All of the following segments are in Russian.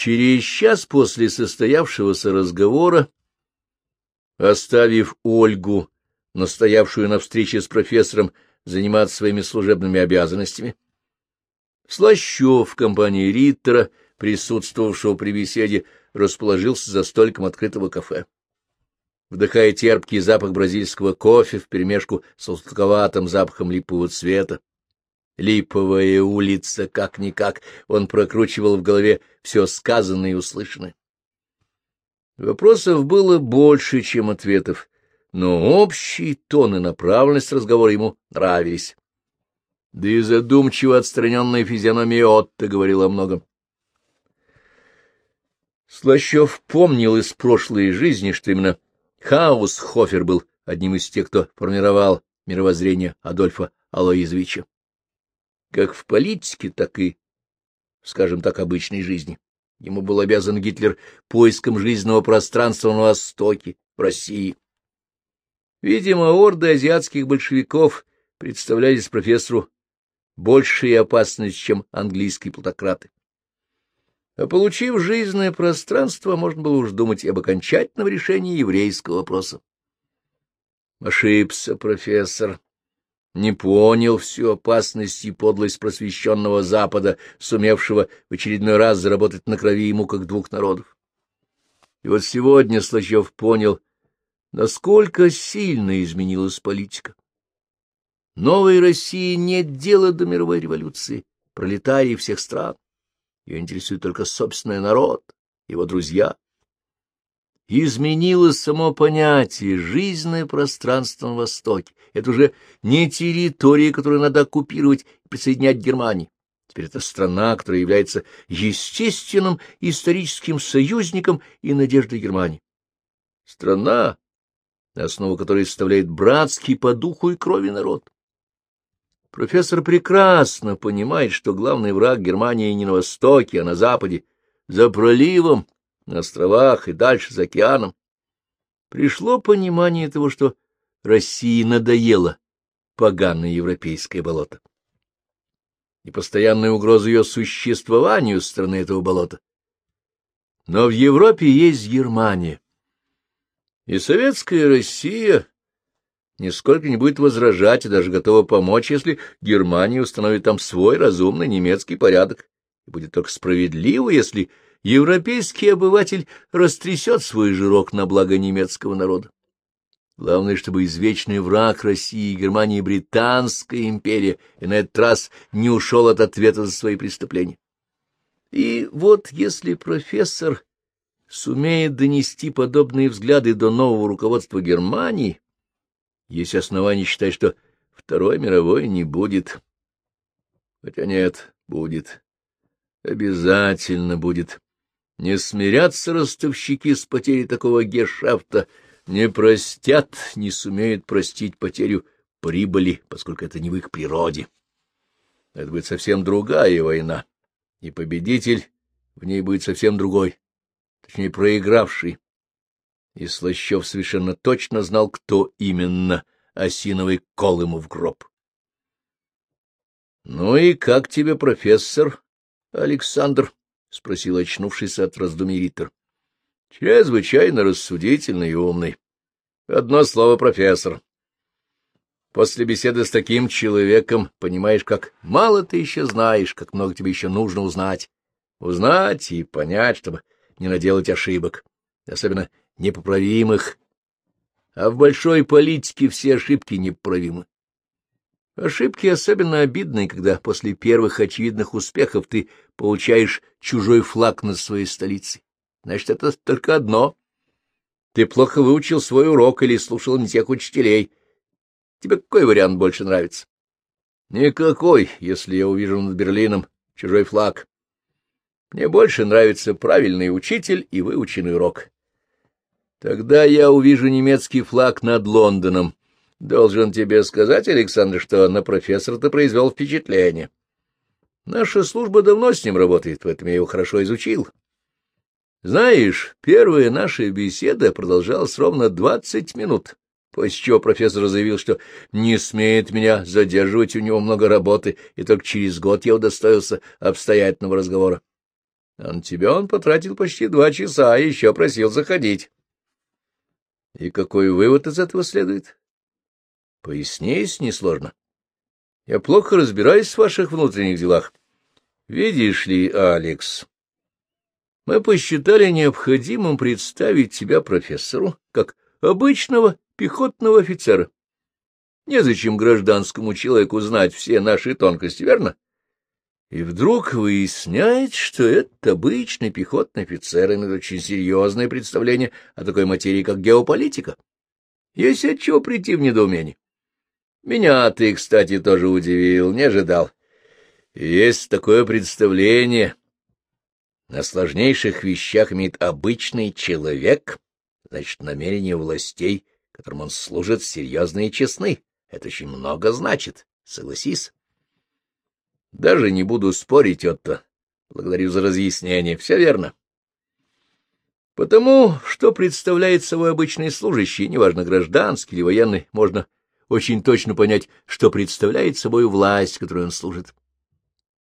Через час после состоявшегося разговора, оставив Ольгу, настоявшую на встрече с профессором, заниматься своими служебными обязанностями, Слащев в компании Риттера, присутствовавшего при беседе, расположился за столиком открытого кафе. Вдыхая терпкий запах бразильского кофе вперемешку с сладковатым запахом липового цвета, Липовая улица, как-никак, он прокручивал в голове все сказанное и услышанное. Вопросов было больше, чем ответов, но общий тон и направленность разговора ему нравились. Да и задумчиво отстраненная физиономия Отто говорила о многом. Слащев помнил из прошлой жизни, что именно Хаусхофер был одним из тех, кто формировал мировоззрение Адольфа Алоизовича как в политике, так и, скажем так, обычной жизни. Ему был обязан Гитлер поиском жизненного пространства на Востоке, в России. Видимо, орды азиатских большевиков представлялись профессору большей опасность, чем английские плутократы. А получив жизненное пространство, можно было уж думать об окончательном решении еврейского вопроса. Ошибся профессор не понял всю опасность и подлость просвещенного Запада, сумевшего в очередной раз заработать на крови ему как двух народов. И вот сегодня Слащев понял, насколько сильно изменилась политика. Новой России нет дела до мировой революции, пролетарии всех стран. Ее интересует только собственный народ, его друзья, изменилось само понятие «жизненное пространство на Востоке». Это уже не территория, которую надо оккупировать и присоединять к Германии. Теперь это страна, которая является естественным историческим союзником и надеждой Германии. Страна, основу которой составляет братский по духу и крови народ. Профессор прекрасно понимает, что главный враг Германии не на востоке, а на западе, за проливом, на островах и дальше за океаном, пришло понимание того, что России надоело поганое европейское болото. И постоянная угроза ее существованию страны этого болота. Но в Европе есть Германия, и советская Россия нисколько не будет возражать и даже готова помочь, если Германия установит там свой разумный немецкий порядок, и будет только справедливо, если европейский обыватель растрясет свой жирок на благо немецкого народа. Главное, чтобы извечный враг России и Германии Британская империя и на этот раз не ушел от ответа за свои преступления. И вот если профессор сумеет донести подобные взгляды до нового руководства Германии, есть основания считать, что Второй мировой не будет. Хотя нет, будет. Обязательно будет. Не смирятся ростовщики с потерей такого гешафта, не простят, не сумеют простить потерю прибыли, поскольку это не в их природе. Это будет совсем другая война, и победитель в ней будет совсем другой, точнее, проигравший. И Слащев совершенно точно знал, кто именно осиновый кол ему в гроб. — Ну и как тебе, профессор Александр? — спросил очнувшийся от раздумий Риттер. — Чрезвычайно рассудительный и умный. Одно слово, профессор. После беседы с таким человеком понимаешь, как мало ты еще знаешь, как много тебе еще нужно узнать. Узнать и понять, чтобы не наделать ошибок, особенно непоправимых. А в большой политике все ошибки непоправимы. Ошибки особенно обидные, когда после первых очевидных успехов ты получаешь чужой флаг над своей столицей. Значит, это только одно. Ты плохо выучил свой урок или слушал не тех учителей. Тебе какой вариант больше нравится? Никакой, если я увижу над Берлином чужой флаг. Мне больше нравится правильный учитель и выученный урок. Тогда я увижу немецкий флаг над Лондоном, Должен тебе сказать, Александр, что на профессора ты произвел впечатление. Наша служба давно с ним работает, поэтому я его хорошо изучил. Знаешь, первая наша беседа продолжалась ровно двадцать минут, после чего профессор заявил, что не смеет меня задерживать, у него много работы, и только через год я удостоился обстоятельного разговора. А на тебя он потратил почти два часа, и еще просил заходить. И какой вывод из этого следует? Поясни, если несложно. Я плохо разбираюсь в ваших внутренних делах. Видишь ли, Алекс, мы посчитали необходимым представить тебя профессору как обычного пехотного офицера. Незачем гражданскому человеку знать все наши тонкости, верно? И вдруг выясняется, что этот обычный пехотный офицер имеет очень серьезное представление о такой материи, как геополитика. Есть от чего прийти в недоумение. Меня ты, кстати, тоже удивил, не ожидал. Есть такое представление. На сложнейших вещах имеет обычный человек, значит, намерения властей, которым он служит, серьезные и честны. Это очень много значит, согласись. Даже не буду спорить, Отто. Благодарю за разъяснение. Все верно. Потому что представляет собой обычный служащий, неважно, гражданский или военный, можно очень точно понять, что представляет собой власть, которой он служит.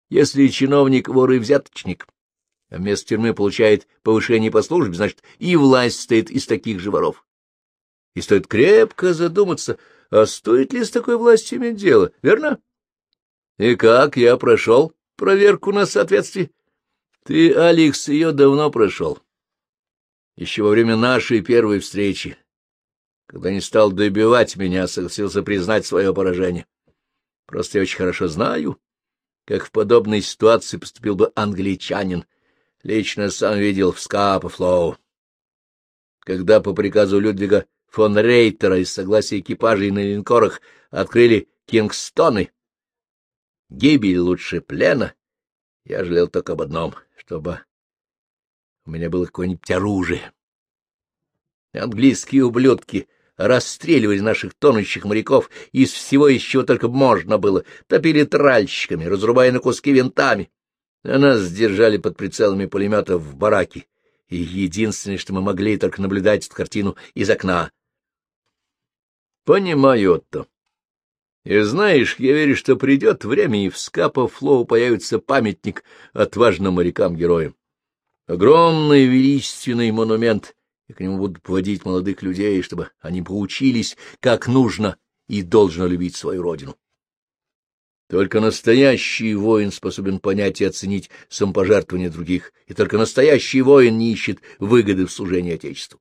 Если чиновник вор и взяточник, а вместо тюрьмы получает повышение по службе, значит, и власть стоит из таких же воров. И стоит крепко задуматься, а стоит ли с такой властью иметь дело, верно? И как я прошел проверку на соответствие? Ты, Алекс, ее давно прошел. Еще во время нашей первой встречи, когда не стал добивать меня, согласился признать свое поражение. Просто я очень хорошо знаю, как в подобной ситуации поступил бы англичанин. Лично сам видел в Скапа-Флоу. Когда по приказу Людвига фон Рейтера из согласия экипажей на линкорах открыли Кингстоны, гибель лучше плена, я жалел только об одном, чтобы у меня было какое-нибудь оружие. Английские ублюдки расстреливали наших тонущих моряков из всего, из чего только можно было, топили тральщиками, разрубая на куски винтами. А нас сдержали под прицелами пулеметов в бараке, и единственное, что мы могли, только наблюдать эту картину из окна. Понимаю, Отто. И знаешь, я верю, что придет время, и в Скапа Флоу появится памятник отважным морякам-героям. Огромный величественный монумент, и к нему будут поводить молодых людей, чтобы они поучились, как нужно и должно любить свою родину. Только настоящий воин способен понять и оценить самопожертвование других, и только настоящий воин не ищет выгоды в служении Отечеству.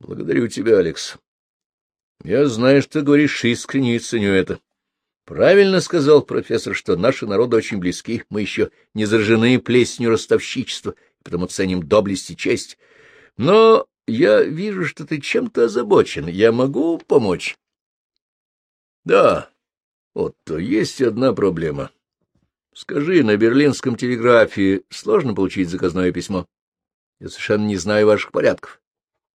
Благодарю тебя, Алекс. Я знаю, что говоришь искренне и ценю это. Правильно сказал профессор, что наши народы очень близки, мы еще не заражены плесенью ростовщичества, потому ценим доблесть и честь. Но я вижу, что ты чем-то озабочен. Я могу помочь? Да, вот то есть одна проблема. Скажи, на берлинском телеграфе сложно получить заказное письмо? Я совершенно не знаю ваших порядков.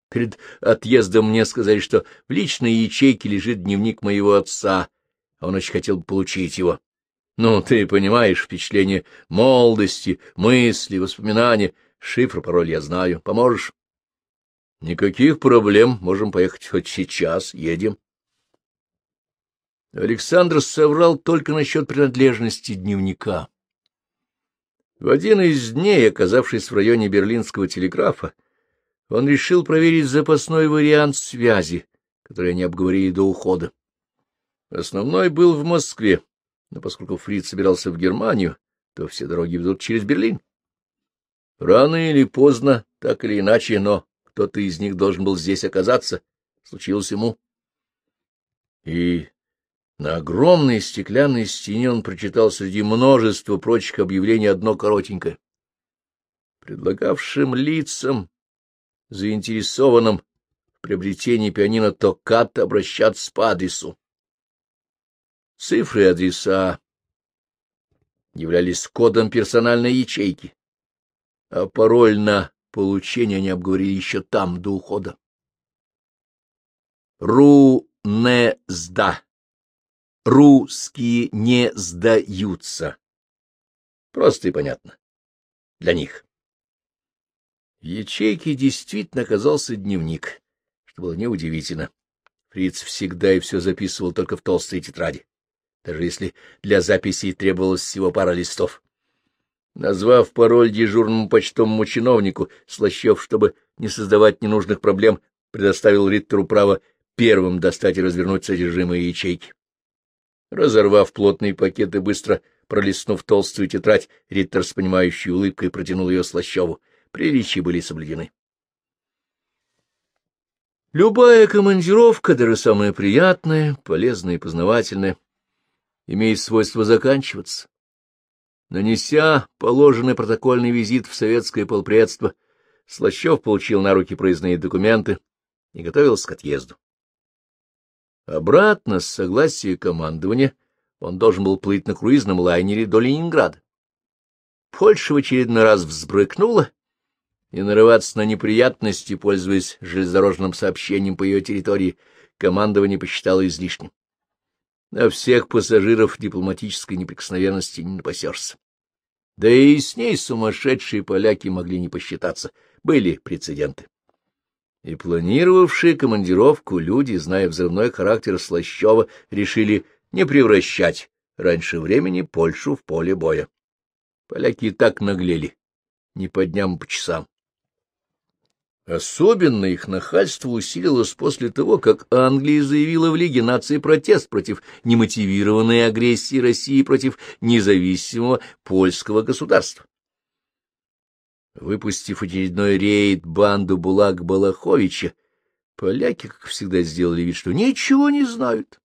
Перед отъездом мне сказали, что в личной ячейке лежит дневник моего отца, а он очень хотел бы получить его. Ну, ты понимаешь, впечатление молодости, мысли, воспоминания. Шифр, пароль я знаю. Поможешь? Никаких проблем. Можем поехать хоть сейчас. Едем. Александр соврал только насчет принадлежности дневника. В один из дней, оказавшись в районе берлинского телеграфа, он решил проверить запасной вариант связи, который они обговорили до ухода. Основной был в Москве, но поскольку Фрид собирался в Германию, то все дороги ведут через Берлин. Рано или поздно, так или иначе, но кто-то из них должен был здесь оказаться, случилось ему. И на огромной стеклянной стене он прочитал среди множества прочих объявлений одно коротенькое. Предлагавшим лицам заинтересованным в приобретении пианино Токкат обращаться по адресу. Цифры и адреса являлись кодом персональной ячейки, а пароль на получение они обговорили еще там, до ухода. Ру-не-сда. Русские не сдаются. Просто и понятно. Для них. В ячейке действительно оказался дневник, что было неудивительно. Фриц всегда и все записывал только в толстой тетради, даже если для записей требовалось всего пара листов. Назвав пароль дежурному почтовому чиновнику, Слащев, чтобы не создавать ненужных проблем, предоставил Риттеру право первым достать и развернуть содержимое ячейки. Разорвав плотные пакеты, быстро пролистнув толстую тетрадь, Риттер с понимающей улыбкой протянул ее Слащеву. Приличия были соблюдены. Любая командировка, даже самая приятная, полезная и познавательная, имеет свойство заканчиваться. Нанеся положенный протокольный визит в советское полпредство, Слащев получил на руки проездные документы и готовился к отъезду. Обратно, с согласия командования, он должен был плыть на круизном лайнере до Ленинграда. Польша в очередной раз взбрыкнула, и нарываться на неприятности, пользуясь железнодорожным сообщением по ее территории, командование посчитало излишним. На всех пассажиров дипломатической неприкосновенности не напасешься. Да и с ней сумасшедшие поляки могли не посчитаться, были прецеденты. И планировавшие командировку люди, зная взрывной характер Слащева, решили не превращать раньше времени Польшу в поле боя. Поляки и так наглели, не по дням, а по часам. Особенно их нахальство усилилось после того, как Англия заявила в Лиге наций протест против немотивированной агрессии России против независимого польского государства. Выпустив очередной рейд банду Булак-Балаховича, поляки, как всегда, сделали вид, что ничего не знают.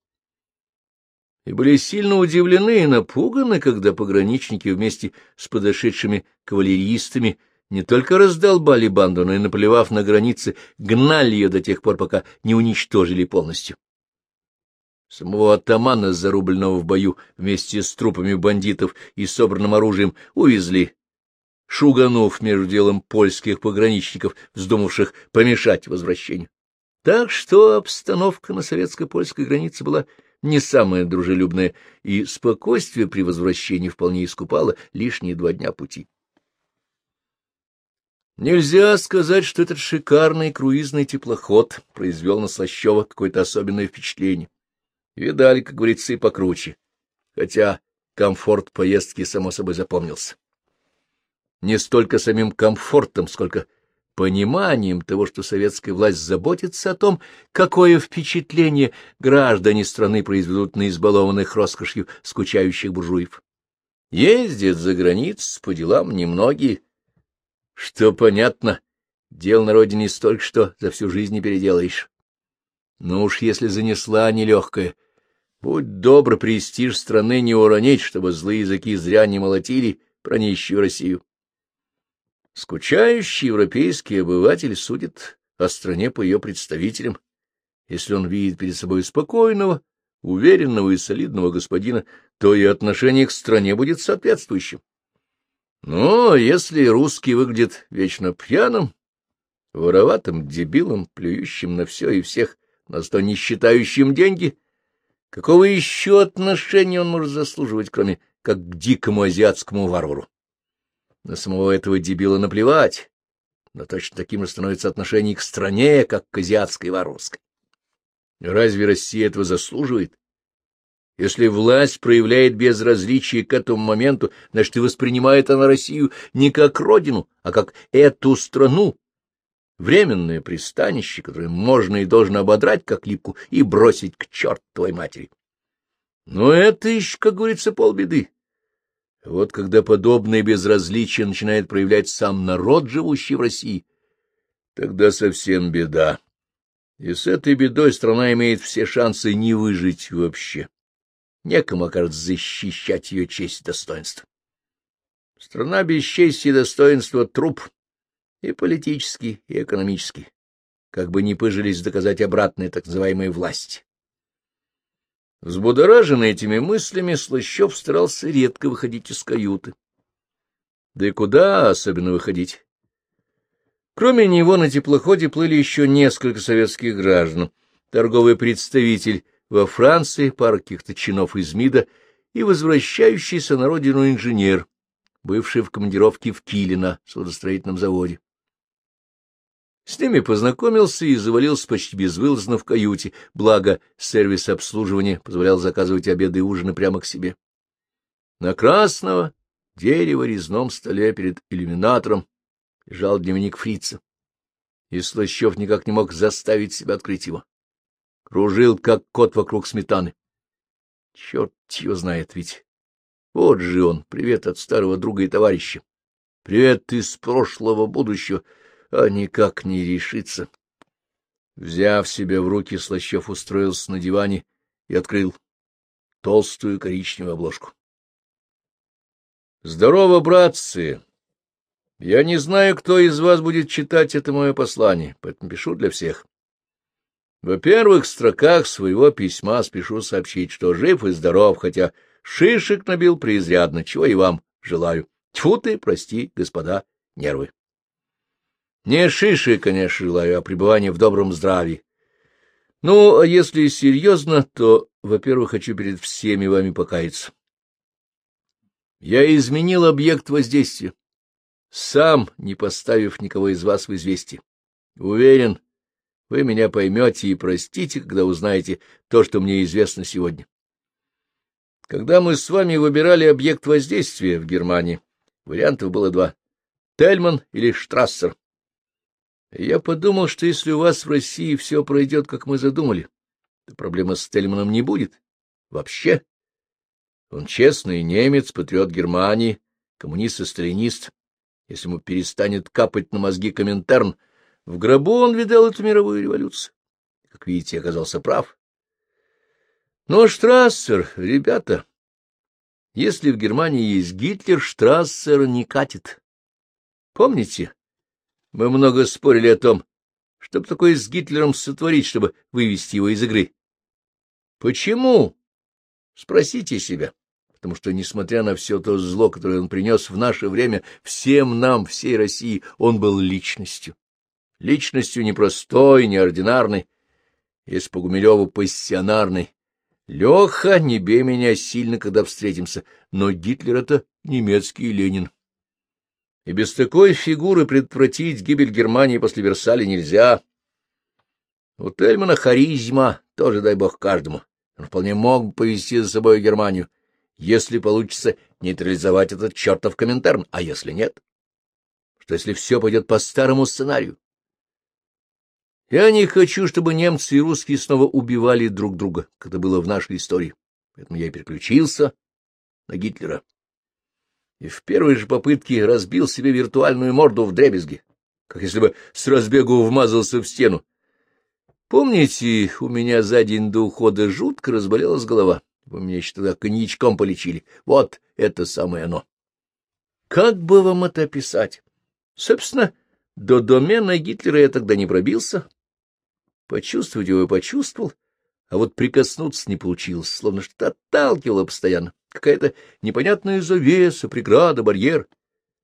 И были сильно удивлены и напуганы, когда пограничники вместе с подошедшими кавалеристами не только раздолбали банду, но и, наплевав на границы, гнали ее до тех пор, пока не уничтожили полностью. Самого атамана, зарубленного в бою вместе с трупами бандитов и собранным оружием, увезли шуганув между делом польских пограничников, вздумавших помешать возвращению. Так что обстановка на советско-польской границе была не самая дружелюбная, и спокойствие при возвращении вполне искупало лишние два дня пути. Нельзя сказать, что этот шикарный круизный теплоход произвел на Слащева какое-то особенное впечатление. Видали, как говорится, и покруче, хотя комфорт поездки, само собой, запомнился не столько самим комфортом, сколько пониманием того, что советская власть заботится о том, какое впечатление граждане страны произведут на избалованных роскошью скучающих буржуев. Ездят за границу по делам немногие. Что понятно, дел на родине столько, что за всю жизнь не переделаешь. Но уж если занесла нелегкая, будь добр престиж страны не уронить, чтобы злые языки зря не молотили про нищую Россию. Скучающий европейский обыватель судит о стране по ее представителям. Если он видит перед собой спокойного, уверенного и солидного господина, то и отношение к стране будет соответствующим. Но если русский выглядит вечно пьяным, вороватым дебилом, плюющим на все и всех, на сто не считающим деньги, какого еще отношения он может заслуживать, кроме как к дикому азиатскому варвару? На самого этого дебила наплевать, но точно таким же становится отношение к стране, как к азиатской варварской. Разве Россия этого заслуживает? Если власть проявляет безразличие к этому моменту, значит, и воспринимает она Россию не как родину, а как эту страну, временное пристанище, которое можно и должно ободрать как липку и бросить к чертовой матери. Но это еще, как говорится, полбеды. Вот когда подобное безразличие начинает проявлять сам народ, живущий в России, тогда совсем беда. И с этой бедой страна имеет все шансы не выжить вообще. Некому окажется защищать ее честь и достоинство. Страна без чести и достоинства — труп, и политический, и экономический, как бы ни пыжились доказать обратные так называемые власти. Взбудораженный этими мыслями, Слащев старался редко выходить из каюты. Да и куда особенно выходить? Кроме него на теплоходе плыли еще несколько советских граждан, торговый представитель во Франции, пара каких-то чинов из МИДа и возвращающийся на родину инженер, бывший в командировке в Киле на судостроительном заводе. С ними познакомился и завалился почти безвылазно в каюте, благо сервис обслуживания позволял заказывать обеды и ужины прямо к себе. На Красного дерево резном столе перед иллюминатором лежал дневник фрица, и Слащев никак не мог заставить себя открыть его. Кружил, как кот вокруг сметаны. Черт его знает ведь. Вот же он, привет от старого друга и товарища. Привет из прошлого будущего, а никак не решится. Взяв себя в руки, Слащев устроился на диване и открыл толстую коричневую обложку. Здорово, братцы! Я не знаю, кто из вас будет читать это мое послание, поэтому пишу для всех. Во первых строках своего письма спешу сообщить, что жив и здоров, хотя шишек набил преизрядно, чего и вам желаю. Тьфу ты, прости, господа, нервы. Не шишек, конечно, желаю, а пребывания в добром здравии. Ну, а если серьезно, то, во-первых, хочу перед всеми вами покаяться. Я изменил объект воздействия, сам не поставив никого из вас в известие. Уверен, вы меня поймете и простите, когда узнаете то, что мне известно сегодня. Когда мы с вами выбирали объект воздействия в Германии, вариантов было два — Тельман или Штрассер. Я подумал, что если у вас в России все пройдет, как мы задумали, то проблемы с Тельманом не будет. Вообще. Он честный немец, патриот Германии, коммунист и сталинист. Если ему перестанет капать на мозги Коминтерн, в гробу он видал эту мировую революцию. Как видите, оказался прав. Но Штрассер, ребята, если в Германии есть Гитлер, Штрассер не катит. Помните, мы много спорили о том, что такое с Гитлером сотворить, чтобы вывести его из игры. Почему? Спросите себя. Потому что, несмотря на все то зло, которое он принес в наше время всем нам, всей России, он был личностью. Личностью непростой, неординарной, если по Гумилеву пассионарной. Леха, не бей меня сильно, когда встретимся, но Гитлер — это немецкий Ленин. И без такой фигуры предотвратить гибель Германии после Версаля нельзя. У Тельмана харизма, тоже дай бог каждому. Он вполне мог бы повести за собой Германию, если получится нейтрализовать этот чертов Коминтерн, а если нет? Что если все пойдет по старому сценарию? Я не хочу, чтобы немцы и русские снова убивали друг друга, как это было в нашей истории. Поэтому я переключился на Гитлера и в первой же попытке разбил себе виртуальную морду в дребезги, как если бы с разбегу вмазался в стену. Помните, у меня за день до ухода жутко разболелась голова? Вы меня еще тогда коньячком полечили. Вот это самое оно. Как бы вам это описать? Собственно, до домена Гитлера я тогда не пробился. Почувствовать его и почувствовал, а вот прикоснуться не получилось, словно что-то отталкивало постоянно. Какая-то непонятная завеса, преграда, барьер.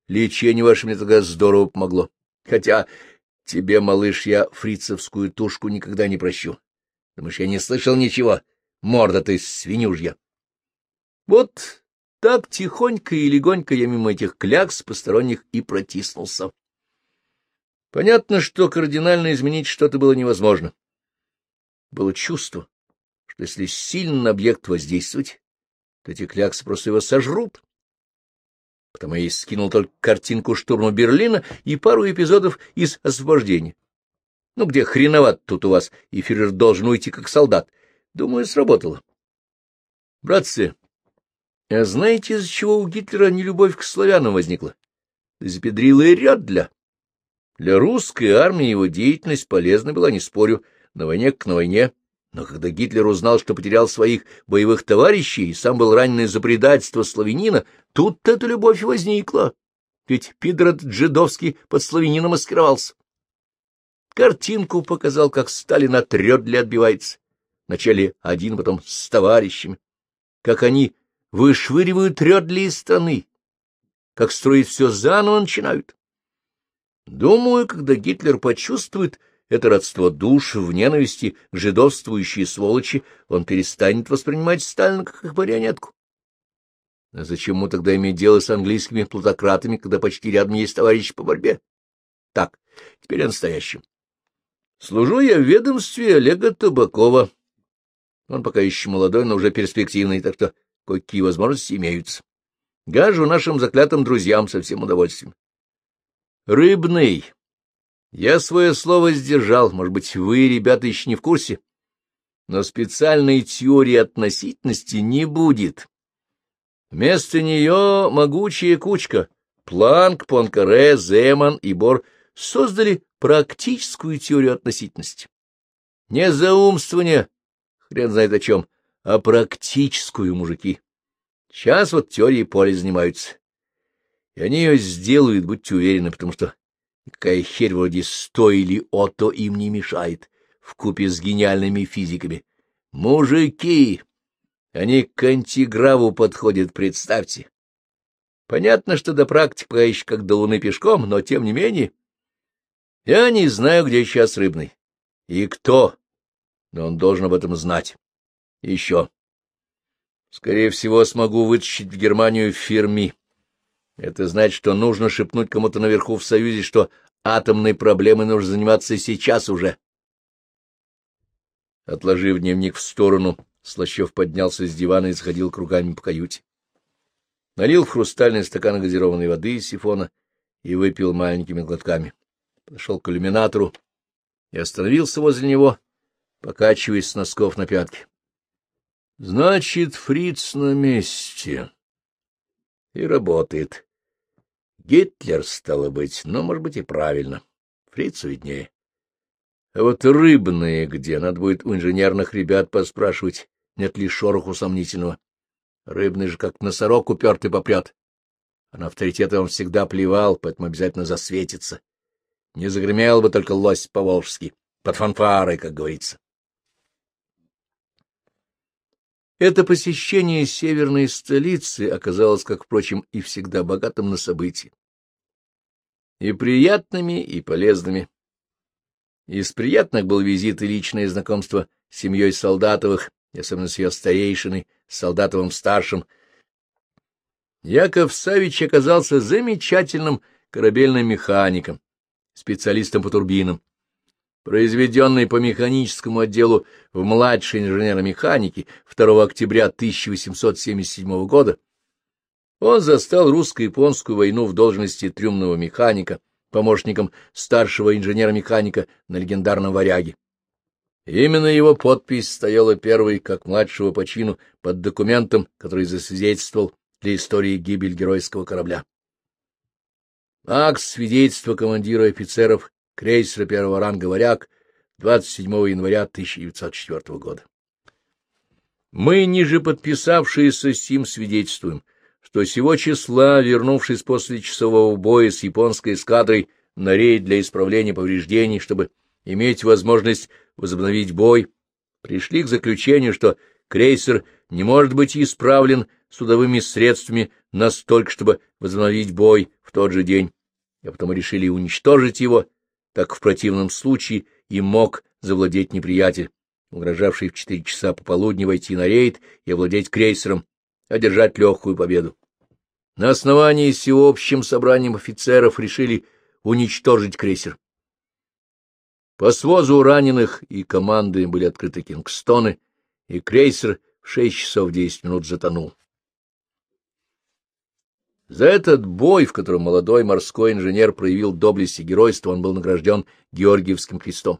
Лечение ваше мне тогда здорово помогло. Хотя тебе, малыш, я фрицевскую тушку никогда не прощу. Думаешь, я не слышал ничего? Морда ты свинюжья. Вот так тихонько и легонько я мимо этих клякс посторонних и протиснулся. Понятно, что кардинально изменить что-то было невозможно. Было чувство, что если сильно на объект воздействовать, то эти кляксы просто его сожрут. Потому я и скинул только картинку штурма Берлина и пару эпизодов из «Освобождения». Ну, где хреноват тут у вас, и фюрер должен уйти как солдат. Думаю, сработало. Братцы, а знаете, из-за чего у Гитлера нелюбовь к славянам возникла? Из-за педрила и рядля. Для русской армии его деятельность полезна была, не спорю, на войне к на войне. Но когда Гитлер узнал, что потерял своих боевых товарищей и сам был ранен из-за предательства славянина, тут эта любовь возникла. Ведь Пидрот Джедовский под славянином маскировался. Картинку показал, как Сталин от Рёдля отбивается. Вначале один, потом с товарищами. Как они вышвыривают Рёдли из страны. Как строить все заново начинают. Думаю, когда Гитлер почувствует, это родство душ в ненависти к жидовствующей сволочи, он перестанет воспринимать Сталина как их марионетку. А зачем ему тогда иметь дело с английскими плутократами, когда почти рядом есть товарищи по борьбе? Так, теперь о настоящем. Служу я в ведомстве Олега Табакова. Он пока еще молодой, но уже перспективный, так что кое-какие возможности имеются. Гажу нашим заклятым друзьям со всем удовольствием. Рыбный. Я свое слово сдержал. Может быть, вы, ребята, еще не в курсе? Но специальной теории относительности не будет. Вместо нее могучая кучка Планк, Понкаре, Земан и Бор создали практическую теорию относительности. Не заумствование, хрен знает о чем, а практическую, мужики. Сейчас вот теорией поля занимаются. И они ее сделают, будьте уверены, потому что какая херь вроде сто или ото им не мешает, вкупе с гениальными физиками. Мужики! Они к антиграву подходят, представьте. Понятно, что до практики пока еще как до луны пешком, но тем не менее. Я не знаю, где сейчас рыбный. И кто, но он должен об этом знать. Еще. Скорее всего, смогу вытащить в Германию Ферми. Это значит, что нужно шепнуть кому-то наверху в Союзе, что атомной проблемой нужно заниматься сейчас уже. Отложив дневник в сторону, Слащев поднялся с дивана и сходил кругами по каюте. Налил в хрустальный стакан газированной воды из сифона и выпил маленькими глотками. Подошел к иллюминатору и остановился возле него, покачиваясь с носков на пятки. Значит, фриц на месте. И работает. Гитлер, стало быть, но, может быть, и правильно. Фрицу виднее. А вот рыбные где? Надо будет у инженерных ребят поспрашивать, нет ли шороху сомнительного. Рыбный же как носорог упертый попрет. А на авторитет он всегда плевал, поэтому обязательно засветится. Не загремел бы только лось по-волжски, под фанфарой, как говорится. Это посещение северной столицы оказалось, как, впрочем, и всегда богатым на события. И приятными, и полезными. Из приятных был визит и личное знакомство с семьей Солдатовых, особенно с ее старейшиной, с Солдатовым-старшим. Яков Савич оказался замечательным корабельным механиком, специалистом по турбинам произведенный по механическому отделу в младшей инженера-механике 2 октября 1877 года, он застал русско-японскую войну в должности трюмного механика, помощником старшего инженера-механика на легендарном «Варяге». Именно его подпись стояла первой, как младшего по чину, под документом, который засвидетельствовал для истории гибель геройского корабля. Акт свидетельства командира офицеров крейсера первого ранга «Варяг» 27 января 1904 года. Мы, ниже подписавшиеся сим, свидетельствуем, что сего числа, вернувшись после часового боя с японской эскадрой на рейд для исправления повреждений, чтобы иметь возможность возобновить бой, пришли к заключению, что крейсер не может быть исправлен судовыми средствами настолько, чтобы возобновить бой в тот же день, а потом решили уничтожить его так в противном случае им мог завладеть неприятель, угрожавший в четыре часа пополудни войти на рейд и овладеть крейсером, одержать легкую победу. На основании всеобщим собранием офицеров решили уничтожить крейсер. По свозу раненых и команды были открыты Кингстоны, и крейсер в шесть часов десять минут затонул. За этот бой, в котором молодой морской инженер проявил доблесть и геройство, он был награжден Георгиевским крестом.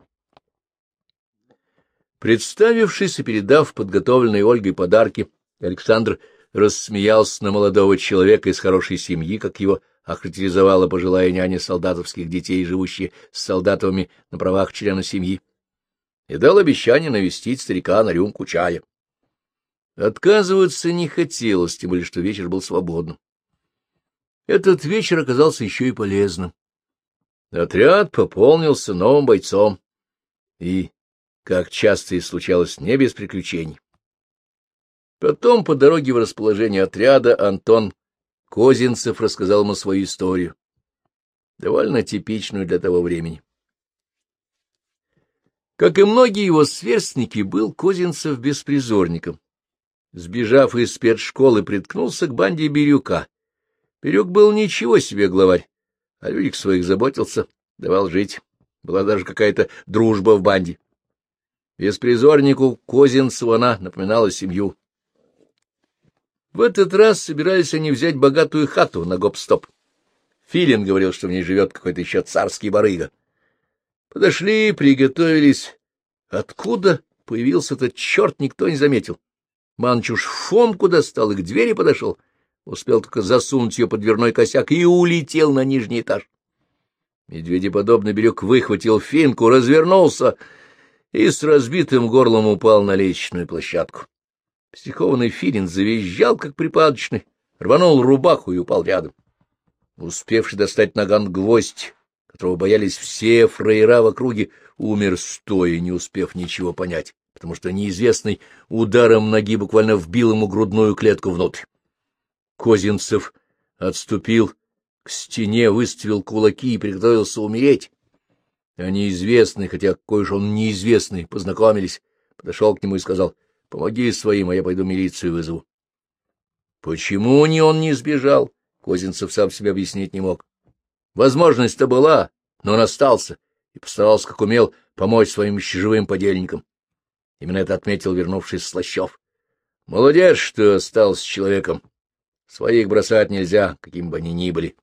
Представившись и передав подготовленные Ольгой подарки, Александр рассмеялся на молодого человека из хорошей семьи, как его охарактеризовала пожилая няня солдатовских детей, живущие с солдатовыми на правах члена семьи, и дал обещание навестить старика на рюмку чая. Отказываться не хотелось, тем более, что вечер был свободным. Этот вечер оказался еще и полезным. Отряд пополнился новым бойцом, и, как часто и случалось, не без приключений. Потом, по дороге в расположение отряда, Антон Козинцев рассказал ему свою историю, довольно типичную для того времени. Как и многие его сверстники, был Козинцев беспризорником. Сбежав из спецшколы, приткнулся к банде Бирюка Перек был ничего себе главарь, о людях своих заботился, давал жить. Была даже какая-то дружба в банде. Беспризорнику Козинцеву она напоминала семью. В этот раз собирались они взять богатую хату на гоп-стоп. Филин говорил, что в ней живет какой-то еще царский барыга. Подошли, приготовились. Откуда появился этот черт, никто не заметил. Маныч уж фомку достал и к двери подошел. Успел только засунуть ее под дверной косяк и улетел на нижний этаж. Медведеподобный берег выхватил финку, развернулся и с разбитым горлом упал на лестничную площадку. Психованный Филин завизжал, как припадочный, рванул рубаху и упал рядом. Успевший достать наган гвоздь, которого боялись все фраера в округе, умер стоя, не успев ничего понять, потому что неизвестный ударом ноги буквально вбил ему грудную клетку внутрь. Козинцев отступил к стене, выставил кулаки и приготовился умереть. А неизвестный, хотя какой же он неизвестный, познакомились, подошел к нему и сказал, — Помоги своим, а я пойду милицию вызову. Почему не он не сбежал, Козинцев сам себе объяснить не мог. Возможность-то была, но он остался и постарался, как умел, помочь своим еще живым подельникам. Именно это отметил вернувшийся Слащев. Молодец, что остался человеком. Своих бросать нельзя, каким бы они ни были.